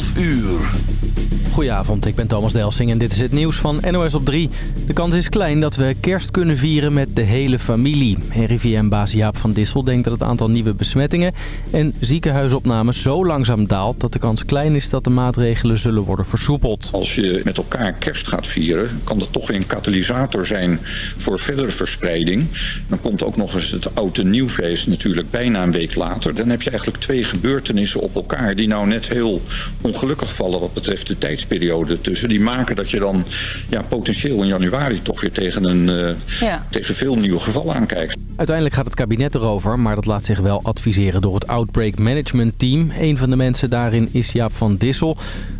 12 uur. Goedenavond, ik ben Thomas Delsing en dit is het nieuws van NOS op 3. De kans is klein dat we kerst kunnen vieren met de hele familie. RIVM-baas Jaap van Dissel denkt dat het aantal nieuwe besmettingen en ziekenhuisopnames zo langzaam daalt... dat de kans klein is dat de maatregelen zullen worden versoepeld. Als je met elkaar kerst gaat vieren, kan dat toch een katalysator zijn voor verdere verspreiding. Dan komt ook nog eens het oude nieuwfeest natuurlijk bijna een week later. Dan heb je eigenlijk twee gebeurtenissen op elkaar die nou net heel ongelukkig vallen wat betreft de tijdsperioode tussen. Die maken dat je dan ja, potentieel in januari toch weer tegen, een, uh, ja. tegen veel nieuwe gevallen aankijkt. Uiteindelijk gaat het kabinet erover, maar dat laat zich wel adviseren door het Outbreak Management Team. Een van de mensen daarin is Jaap van Dissel.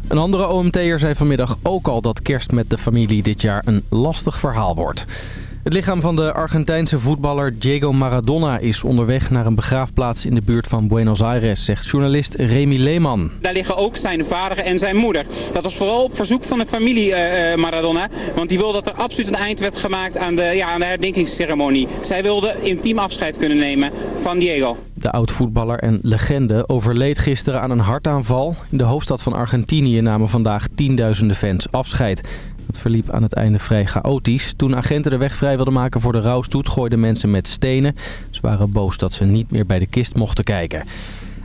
Een andere OMT'er zei vanmiddag ook al dat kerst met de familie dit jaar een lastig verhaal wordt. Het lichaam van de Argentijnse voetballer Diego Maradona is onderweg naar een begraafplaats in de buurt van Buenos Aires, zegt journalist Remy Leeman. Daar liggen ook zijn vader en zijn moeder. Dat was vooral op verzoek van de familie uh, Maradona, want die wilde dat er absoluut een eind werd gemaakt aan de, ja, aan de herdenkingsceremonie. Zij wilde intiem afscheid kunnen nemen van Diego. De oud-voetballer en legende overleed gisteren aan een hartaanval. In de hoofdstad van Argentinië namen vandaag tienduizenden fans afscheid. Het verliep aan het einde vrij chaotisch. Toen agenten de weg vrij wilden maken voor de rouwstoet... gooiden mensen met stenen. Ze waren boos dat ze niet meer bij de kist mochten kijken.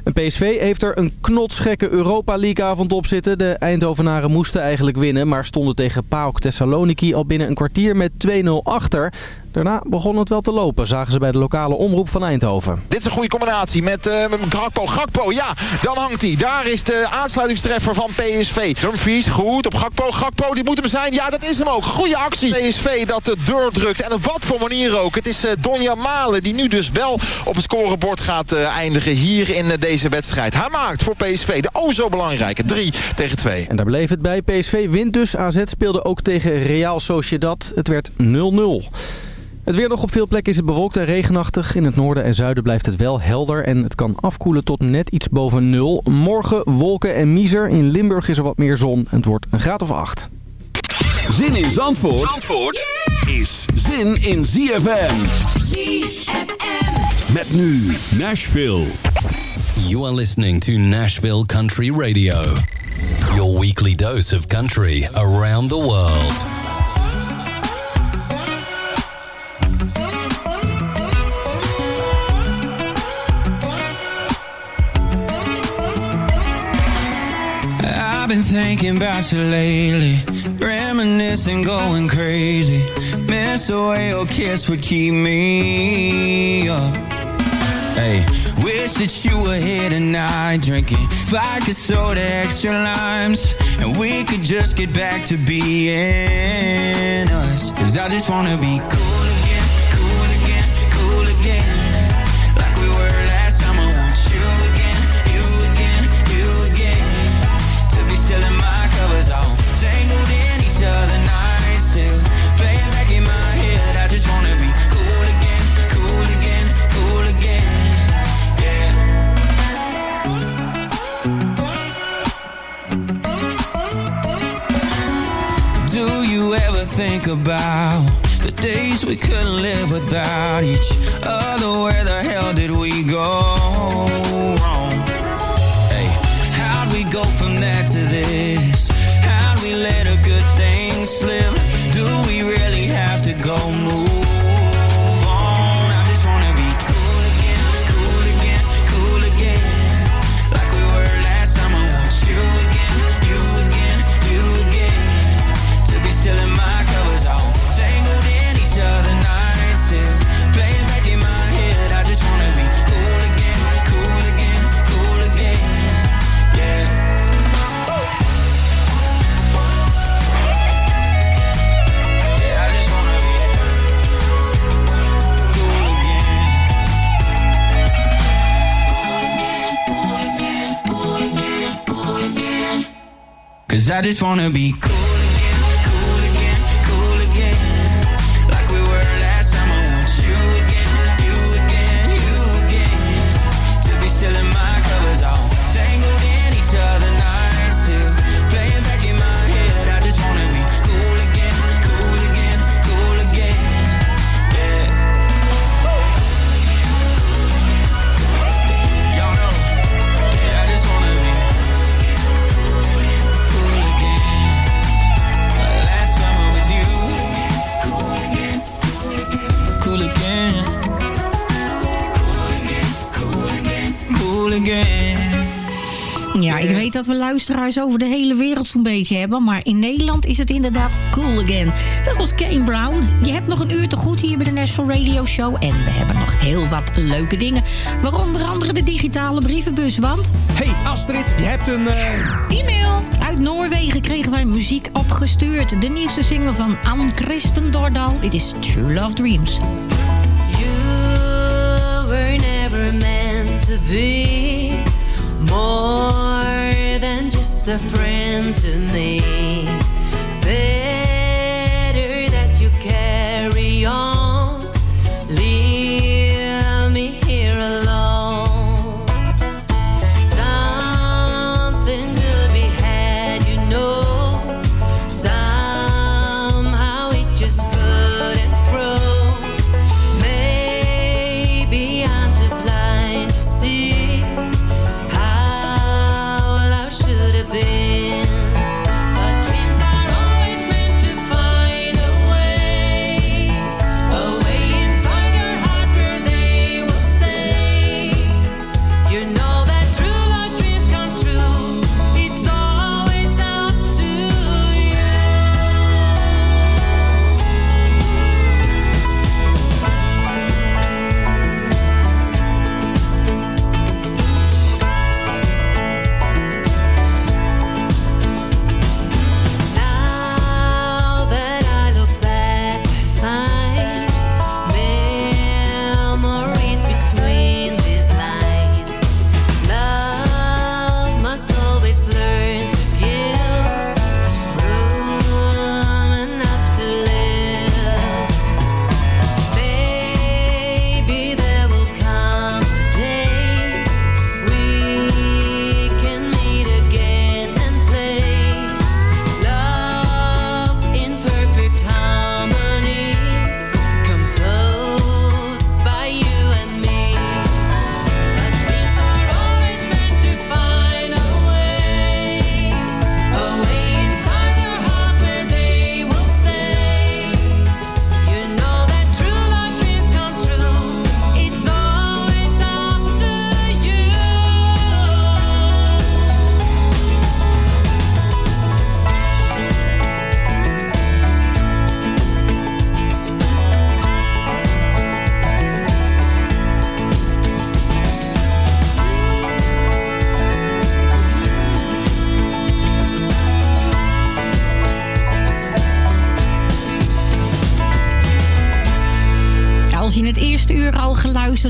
Een PSV heeft er een knotsgekke Europa League avond op zitten. De Eindhovenaren moesten eigenlijk winnen, maar stonden tegen PAOK Thessaloniki al binnen een kwartier met 2-0 achter. Daarna begon het wel te lopen, zagen ze bij de lokale omroep van Eindhoven. Dit is een goede combinatie met uh, Gakpo. Gakpo, ja, dan hangt hij. Daar is de aansluitingstreffer van PSV. Dumfries, goed op Gakpo. Gakpo, die moet hem zijn. Ja, dat is hem ook. Goede actie. PSV dat de deur drukt. En op wat voor manier ook. Het is uh, Donja Malen die nu dus wel op het scorebord gaat uh, eindigen hier in deze wedstrijd. Hij maakt voor PSV de o zo belangrijke 3 tegen 2. En daar bleef het bij. PSV wint dus. AZ speelde ook tegen Real Sociedad. Het werd 0-0. Het weer nog op veel plekken is het bewolkt en regenachtig. In het noorden en zuiden blijft het wel helder en het kan afkoelen tot net iets boven nul. Morgen wolken en miser. In Limburg is er wat meer zon en het wordt een graad of acht. Zin in Zandvoort, Zandvoort is zin in ZFM. ZFM. Met nu Nashville. You are listening to Nashville Country Radio. Your weekly dose of country around the world. I've been thinking about you lately, reminiscing, going crazy. Miss the way your kiss would keep me up. Hey, wish that you were here tonight, drinking vodka soda, extra limes, and we could just get back to being us. Cause I just wanna be cool cool think about the days we couldn't live without each other? Where the hell did we go wrong? Hey, how'd we go from that to this? How'd we let a good I just wanna be cool dat we luisteraars over de hele wereld zo'n beetje hebben. Maar in Nederland is het inderdaad cool again. Dat was Kane Brown. Je hebt nog een uur te goed hier bij de National Radio Show. En we hebben nog heel wat leuke dingen. Waaronder andere de digitale brievenbus. Want... Hey Astrid, je hebt een... Uh... E-mail! Uit Noorwegen kregen wij muziek opgestuurd. De nieuwste single van Ann Christen Dordal. Dit is True Love Dreams. You were never meant to be a friend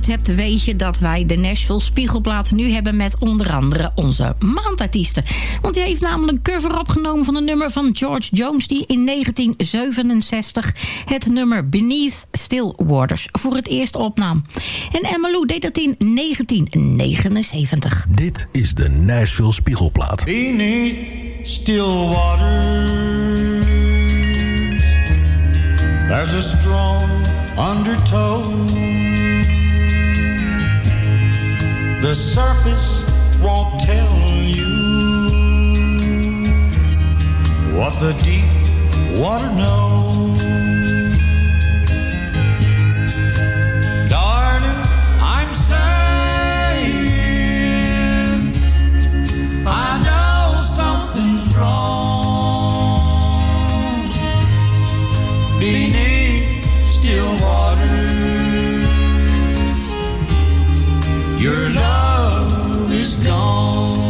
hebt, weet je dat wij de Nashville Spiegelplaat nu hebben met onder andere onze maandartiesten. Want die heeft namelijk een cover opgenomen van een nummer van George Jones... die in 1967 het nummer Beneath Still Waters voor het eerst opnam. En Emmalou deed dat in 1979. Dit is de Nashville Spiegelplaat. Beneath Still Waters There's a strong undertow The surface won't tell you what the deep water knows. Your love time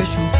special.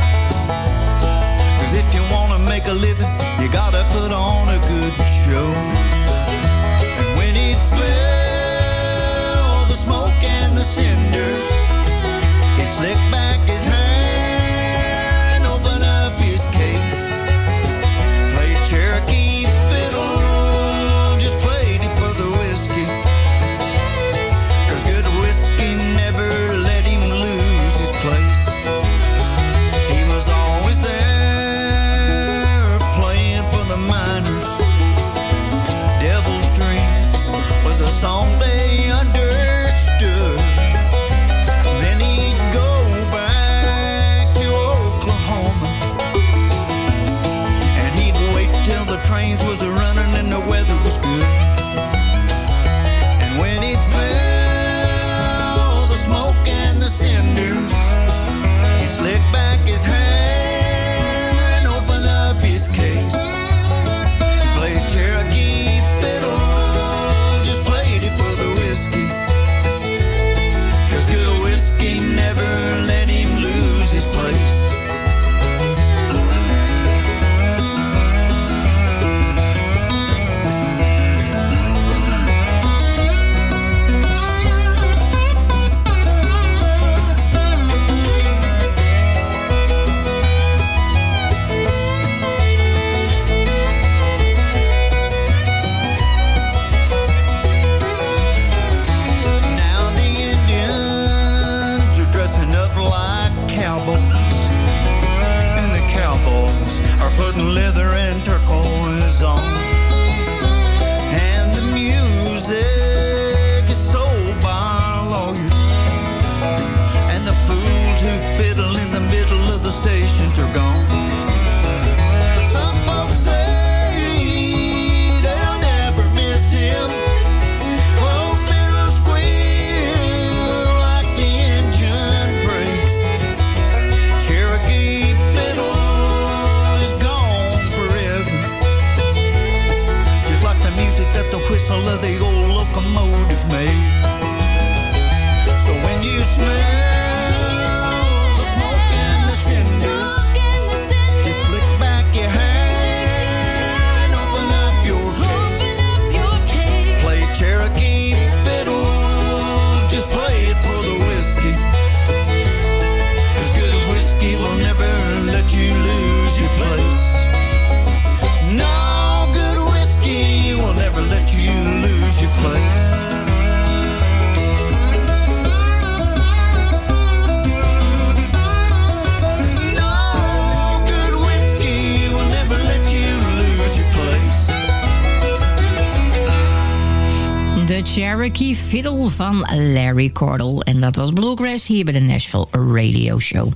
Fiddle van Larry Cordell. En dat was Bluegrass hier bij de Nashville Radio Show.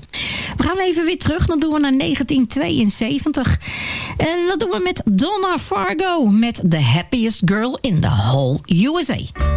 We gaan even weer terug. Dan doen we naar 1972. En dat doen we met Donna Fargo. Met The Happiest Girl in the Whole USA.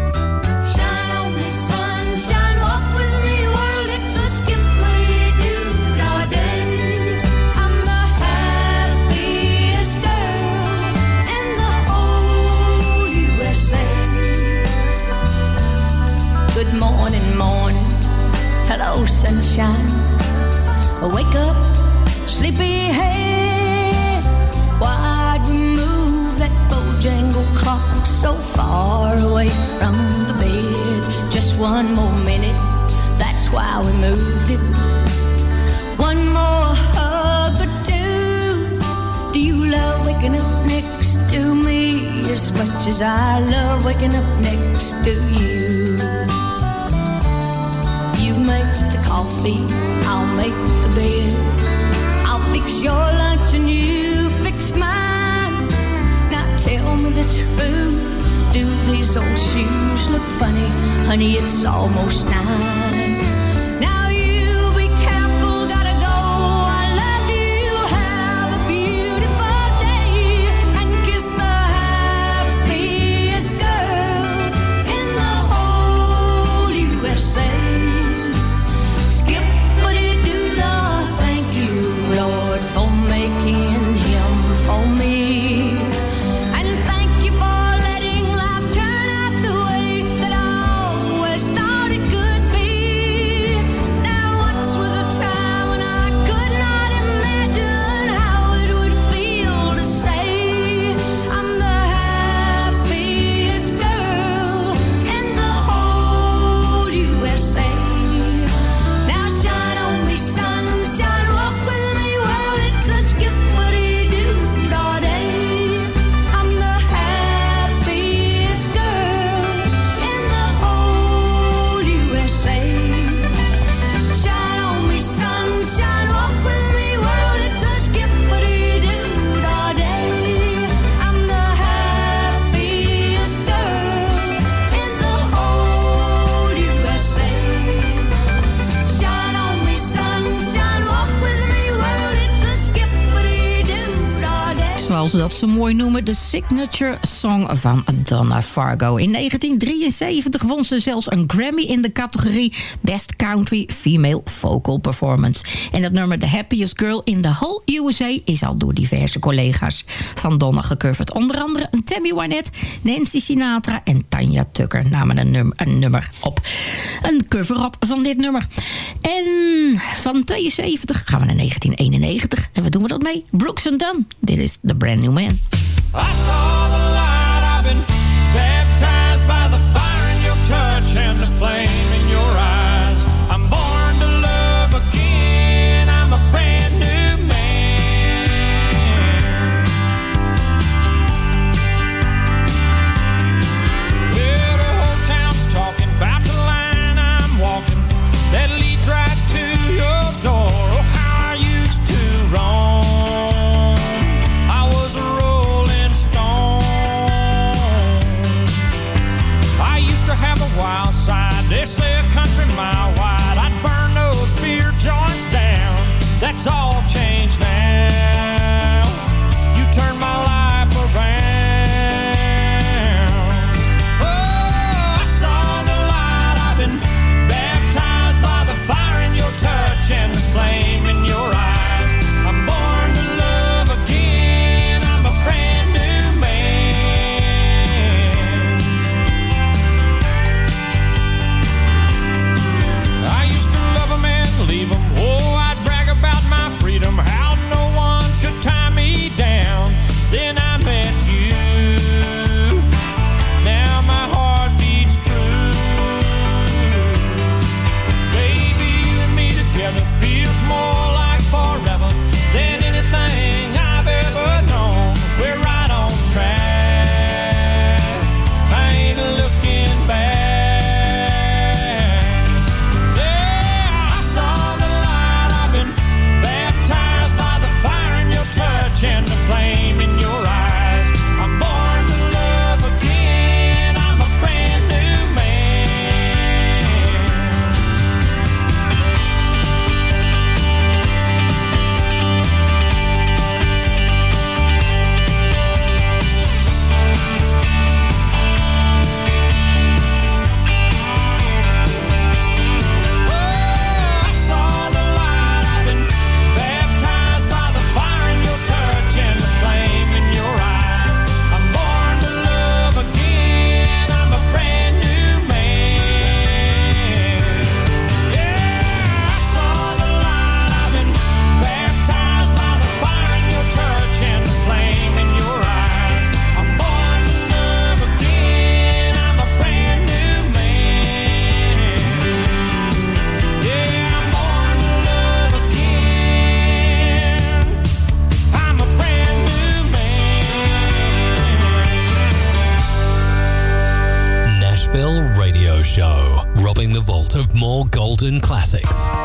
Clock so far away from the bed? Just one more minute, that's why we moved it. One more hug or two. Do you love waking up next to me as much as I love waking up next to you? You make the coffee, I'll make the bed. I'll fix your lunch and you fix mine. Tell me the truth. Do these old shoes look funny? Honey, it's almost nine. Zoals ze dat zo mooi noemen, de signature song van Donna Fargo. In 1973 won ze zelfs een Grammy in de categorie Best Country Female Vocal Performance. En dat nummer The Happiest Girl in the Whole USA is al door diverse collega's van Donna gecoverd. Onder andere een Tammy Wynette, Nancy Sinatra en Tanya Tucker namen een, num- een nummer op. Een cover-up van dit nummer. En van 72 gaan we naar 1991. En wat doen we dat mee? Brooks and Dunn. Dit is The Brand New Man.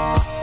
Bye.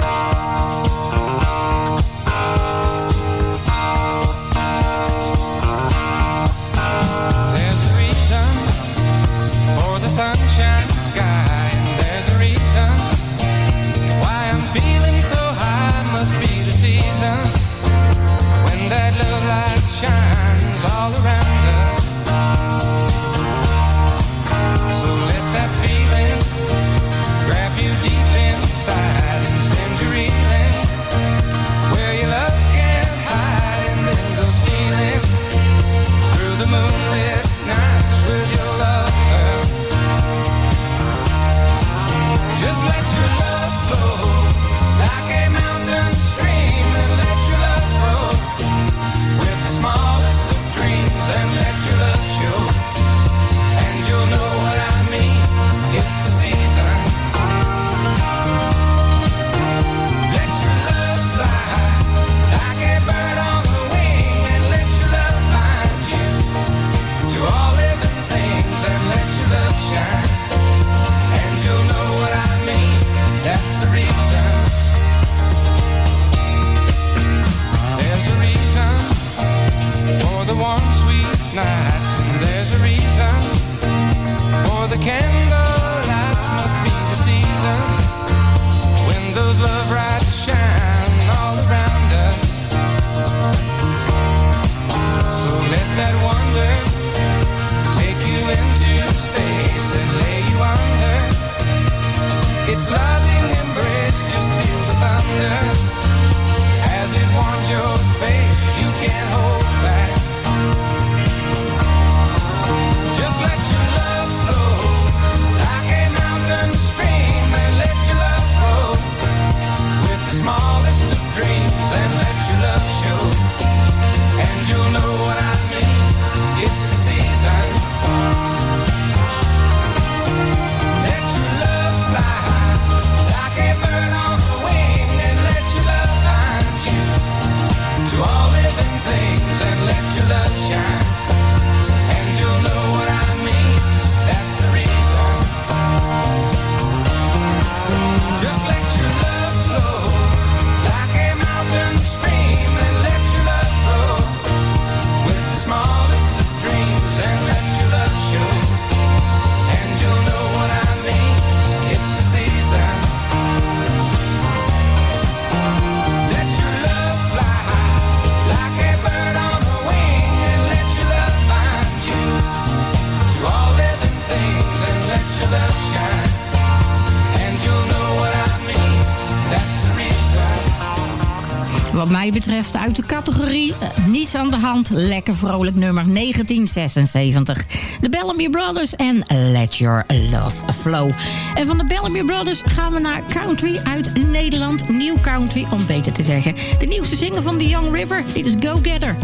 betreft uit de categorie eh, Niets aan de hand. Lekker vrolijk nummer 1976. De Bellamy Brothers en Let Your Love Flow. En van de Bellamy Brothers gaan we naar Country uit Nederland. Nieuw Country, om beter te zeggen. De nieuwste zinger van The Young River. Dit is Go Getter.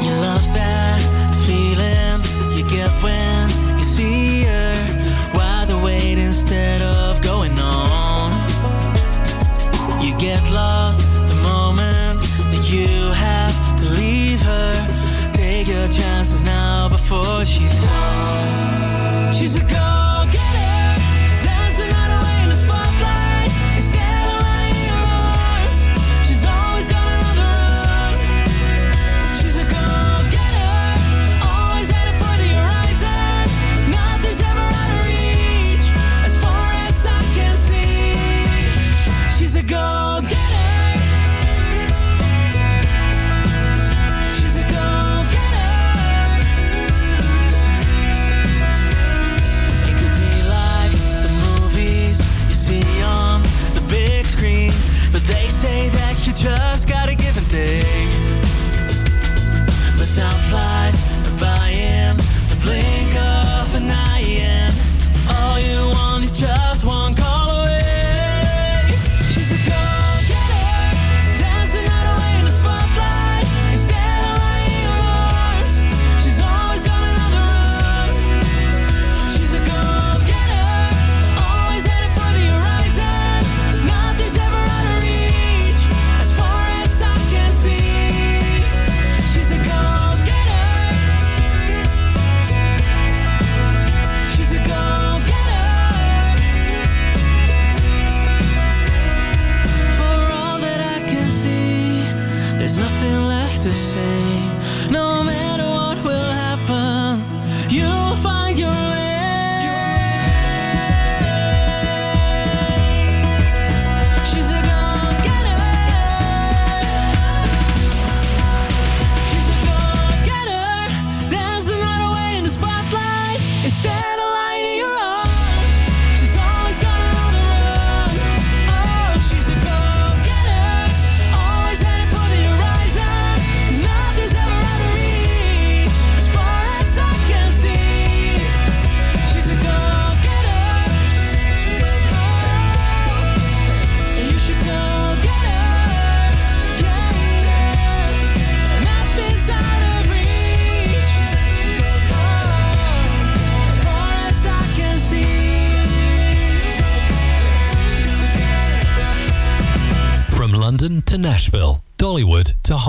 You love that feeling you get when you see her. Wide instead of going on. You get lost. you have to leave her. Take your chances now before she's gone. She's a gone.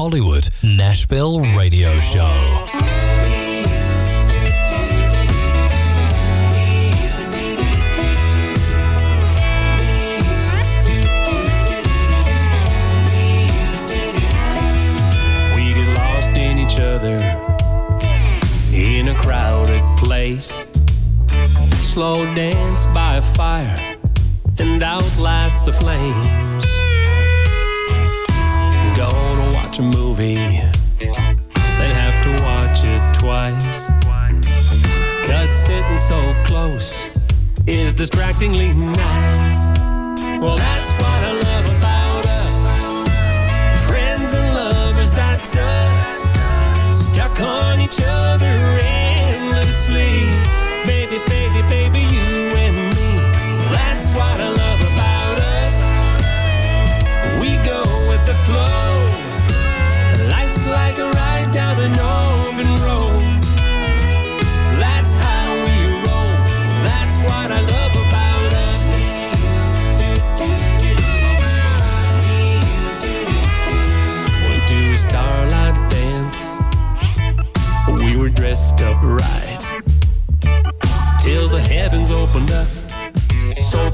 Hollywood, Nashville Radio Show. We get lost in each other in a crowded place. Slow dance by a fire and outlast the flames. Distractingly nice. Well, that's what I love about us. Friends and lovers, that's us. Stuck on each other endlessly.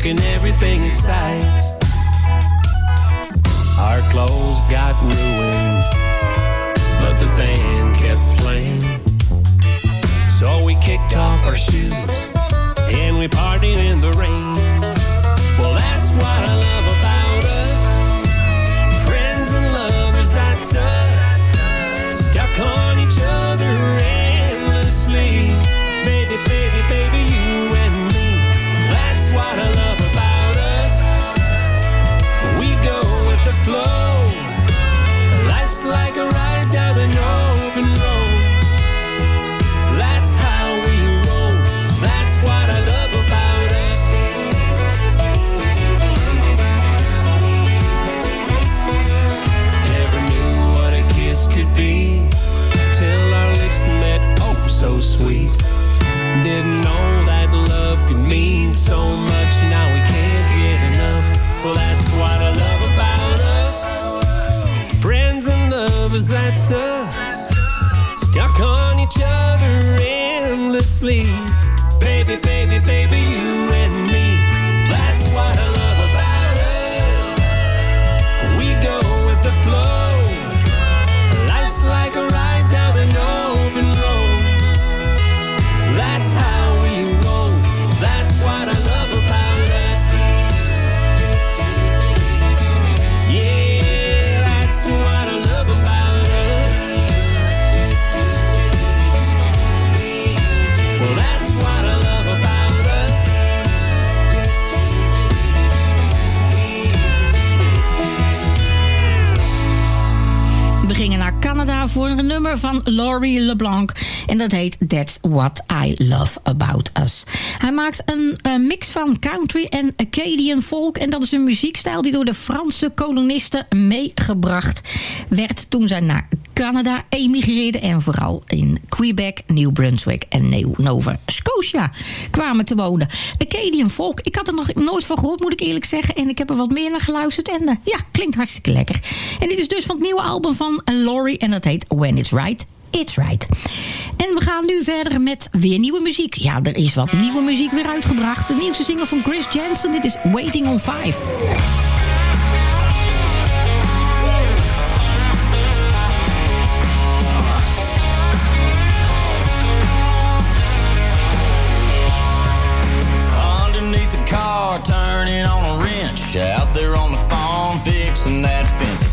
Soaking everything in sight. Our clothes got ruined, but the band kept playing. So we kicked off our shoes van Laurie LeBlanc. En dat heet That's What I Love About Us. Hij maakt een eh, mix van country en Acadian folk. En dat is een muziekstijl die door de Franse kolonisten meegebracht werd... toen zij naar Canada emigreerden. En vooral in Quebec, New Brunswick en Nova Scotia kwamen te wonen. Acadian folk, ik had er nog nooit van gehoord, moet ik eerlijk zeggen. En ik heb er wat meer naar geluisterd. En eh, ja, klinkt hartstikke lekker. En dit is dus van het nieuwe album van Laurie. En dat heet When It's Right. It's Right. En we gaan nu verder met weer nieuwe muziek. Ja, er is wat nieuwe muziek weer uitgebracht. De nieuwste single van Chris Jensen, dit is Waiting on Five. Underneath the car,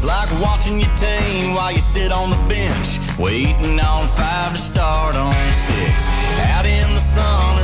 Like watching your team while you sit on the bench, waiting on five to start on six. Out in the sun,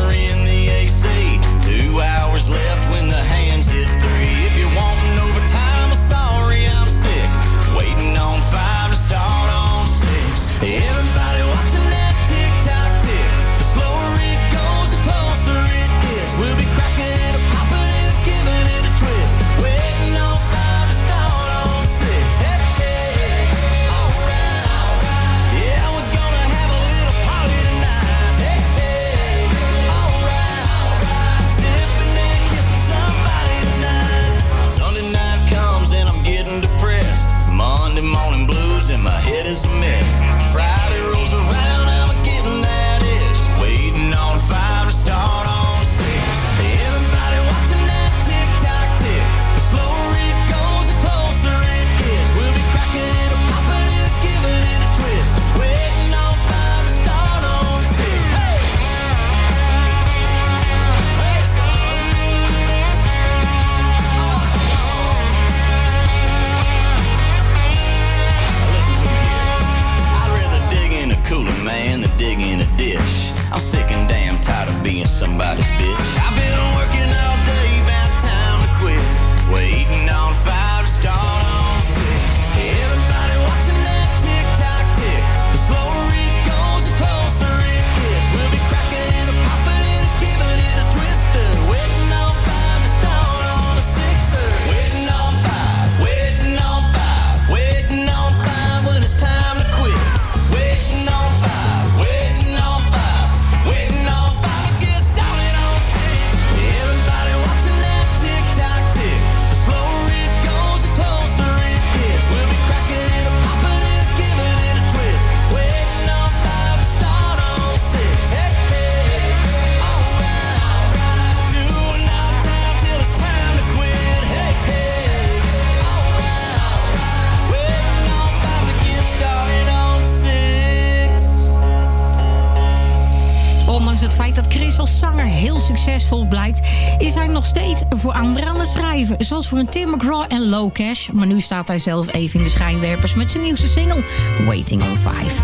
zoals voor een Tim McGraw en Low Cash. Maar nu staat hij zelf even in de schijnwerpers met zijn nieuwste single Waiting on Five.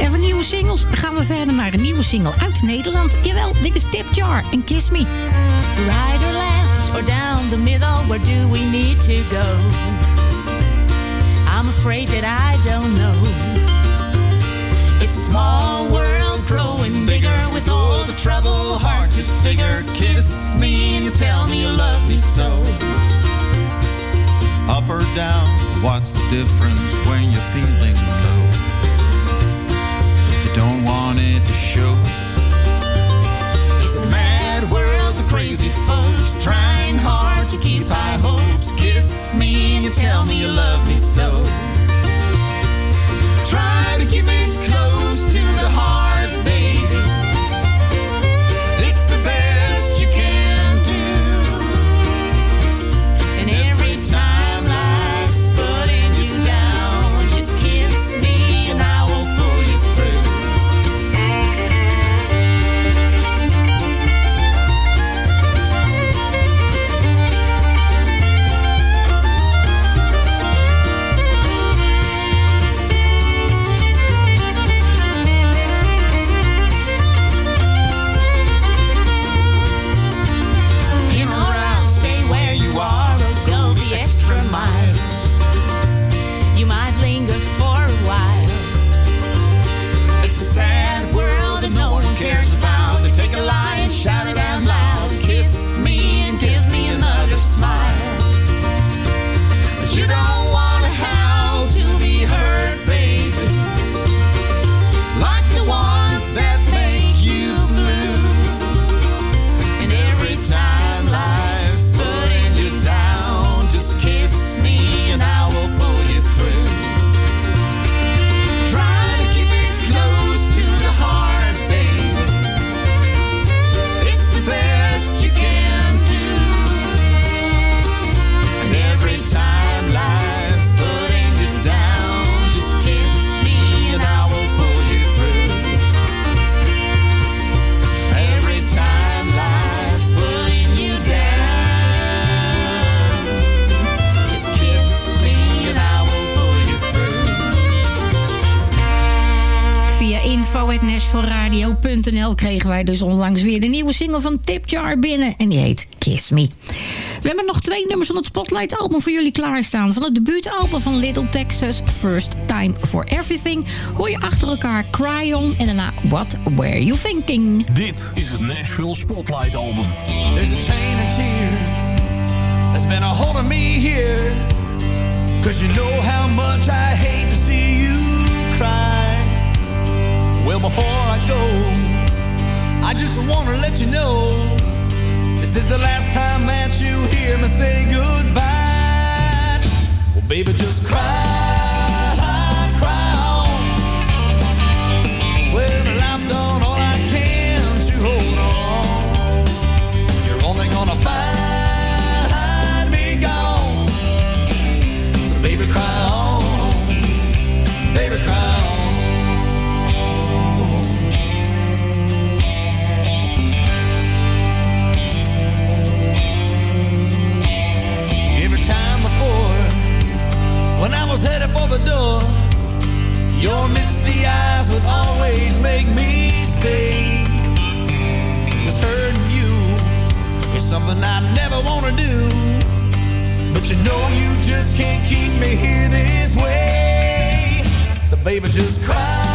En van nieuwe singles gaan we verder naar een nieuwe single uit Nederland. Jawel, dit is Tip Jar en Kiss Me. Right or left or down the middle, where do we need to go? I'm afraid that I don't know. It's a small world growing bigger with all the trouble hard to figure. Kiss me and tell me you love me so. up or down. What's the difference when you're feeling low? You don't want it to show. It's a mad world the crazy folks trying hard to keep high hopes. Kiss me and you tell me you love me so. Try nashvilleradio.nl kregen wij dus onlangs weer de nieuwe single van Tip Jar binnen. En die heet Kiss Me. We hebben nog twee nummers van het Spotlight album voor jullie klaarstaan. Van het debuutalbum van Little Texas, First Time for Everything... hoor je achter elkaar Cry On en daarna What Were You Thinking. Dit is het Nashville Spotlight album. There's a chain of tears that's been a hold of me here. Cause you know how much I hate to see you cry. Well, before I go, I just wanna let you know this is the last time that you hear me say goodbye. Well, baby, just cry, was headed for the door, your misty eyes would always make me stay. Cause hurting you is something I never wanna do. But you know you just can't keep me here this way. So baby, just cry,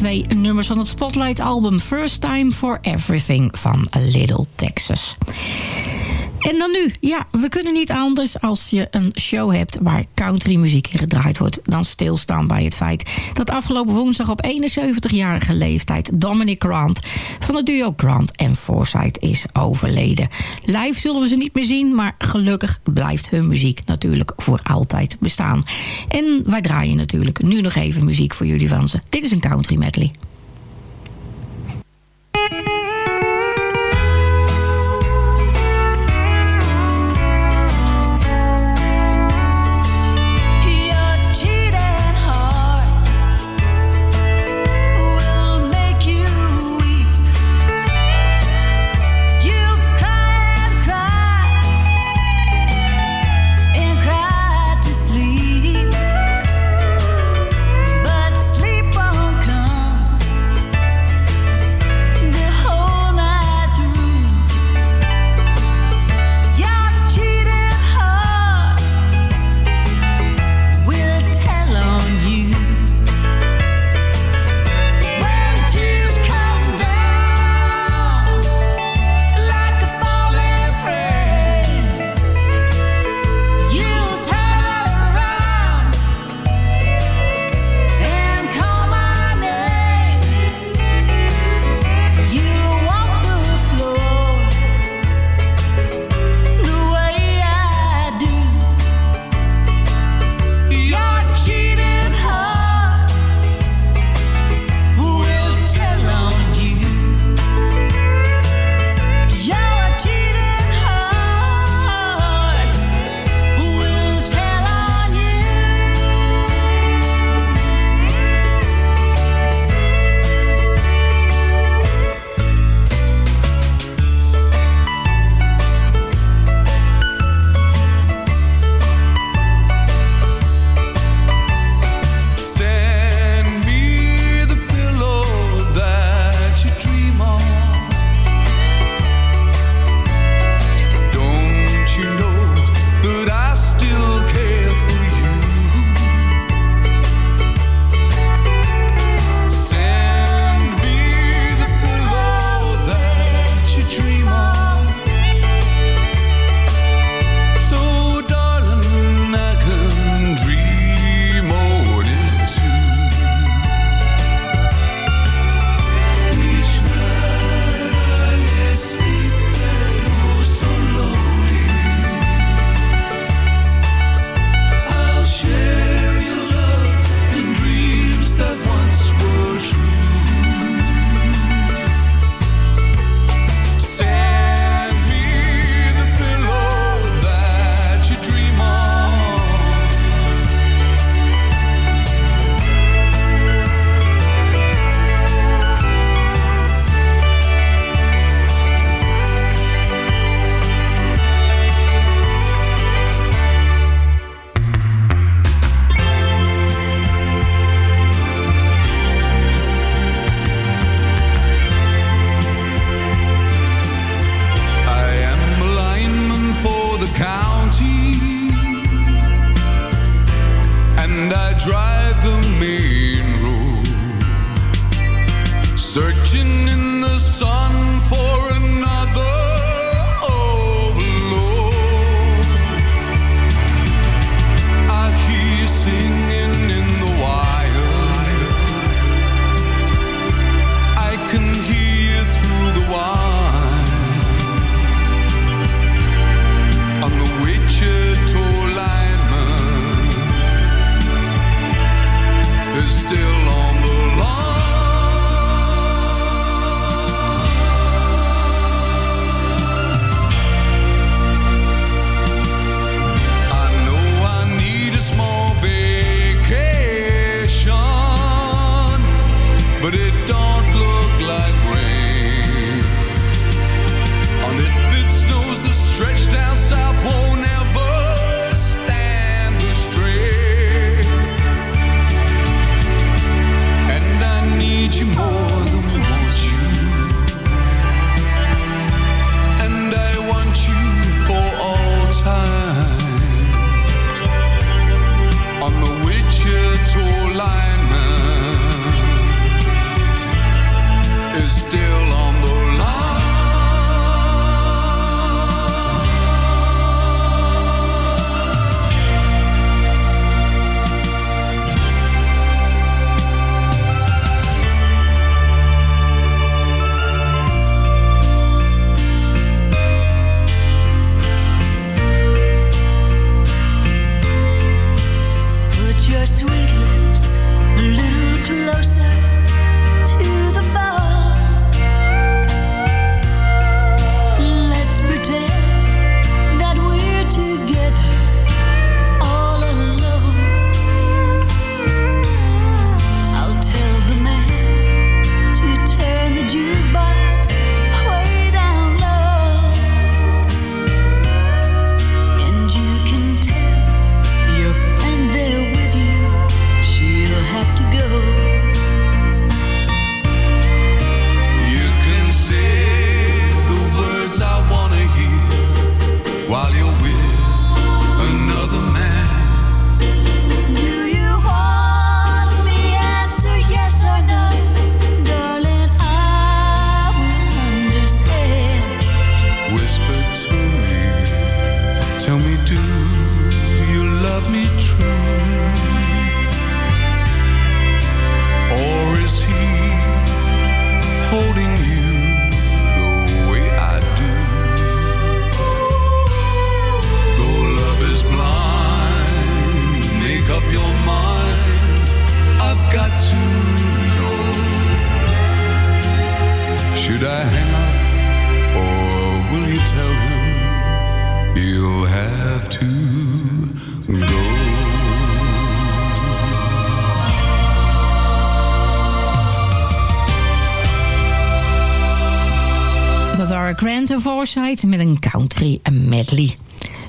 twee nummers van het Spotlight-album First Time for Everything van Little Texas. En dan nu. Ja, we kunnen niet anders als je een show hebt waar country muziek in gedraaid wordt... dan stilstaan bij het feit dat afgelopen woensdag op 71-jarige leeftijd... Dominic Grant van het duo Grant en Forsyth is overleden. Live zullen we ze niet meer zien, maar gelukkig blijft hun muziek natuurlijk voor altijd bestaan. En wij draaien natuurlijk nu nog even muziek voor jullie van ze. Dit is een country medley.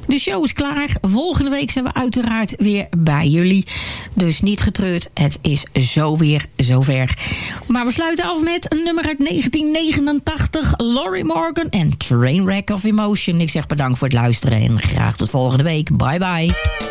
De show is klaar. Volgende week zijn we uiteraard weer bij jullie. Dus niet getreurd, het is zo weer zover. Maar we sluiten af met een nummer uit 1989. Laurie Morgan en Trainwreck of Emotion. Ik zeg bedankt voor het luisteren en graag tot volgende week. Bye bye.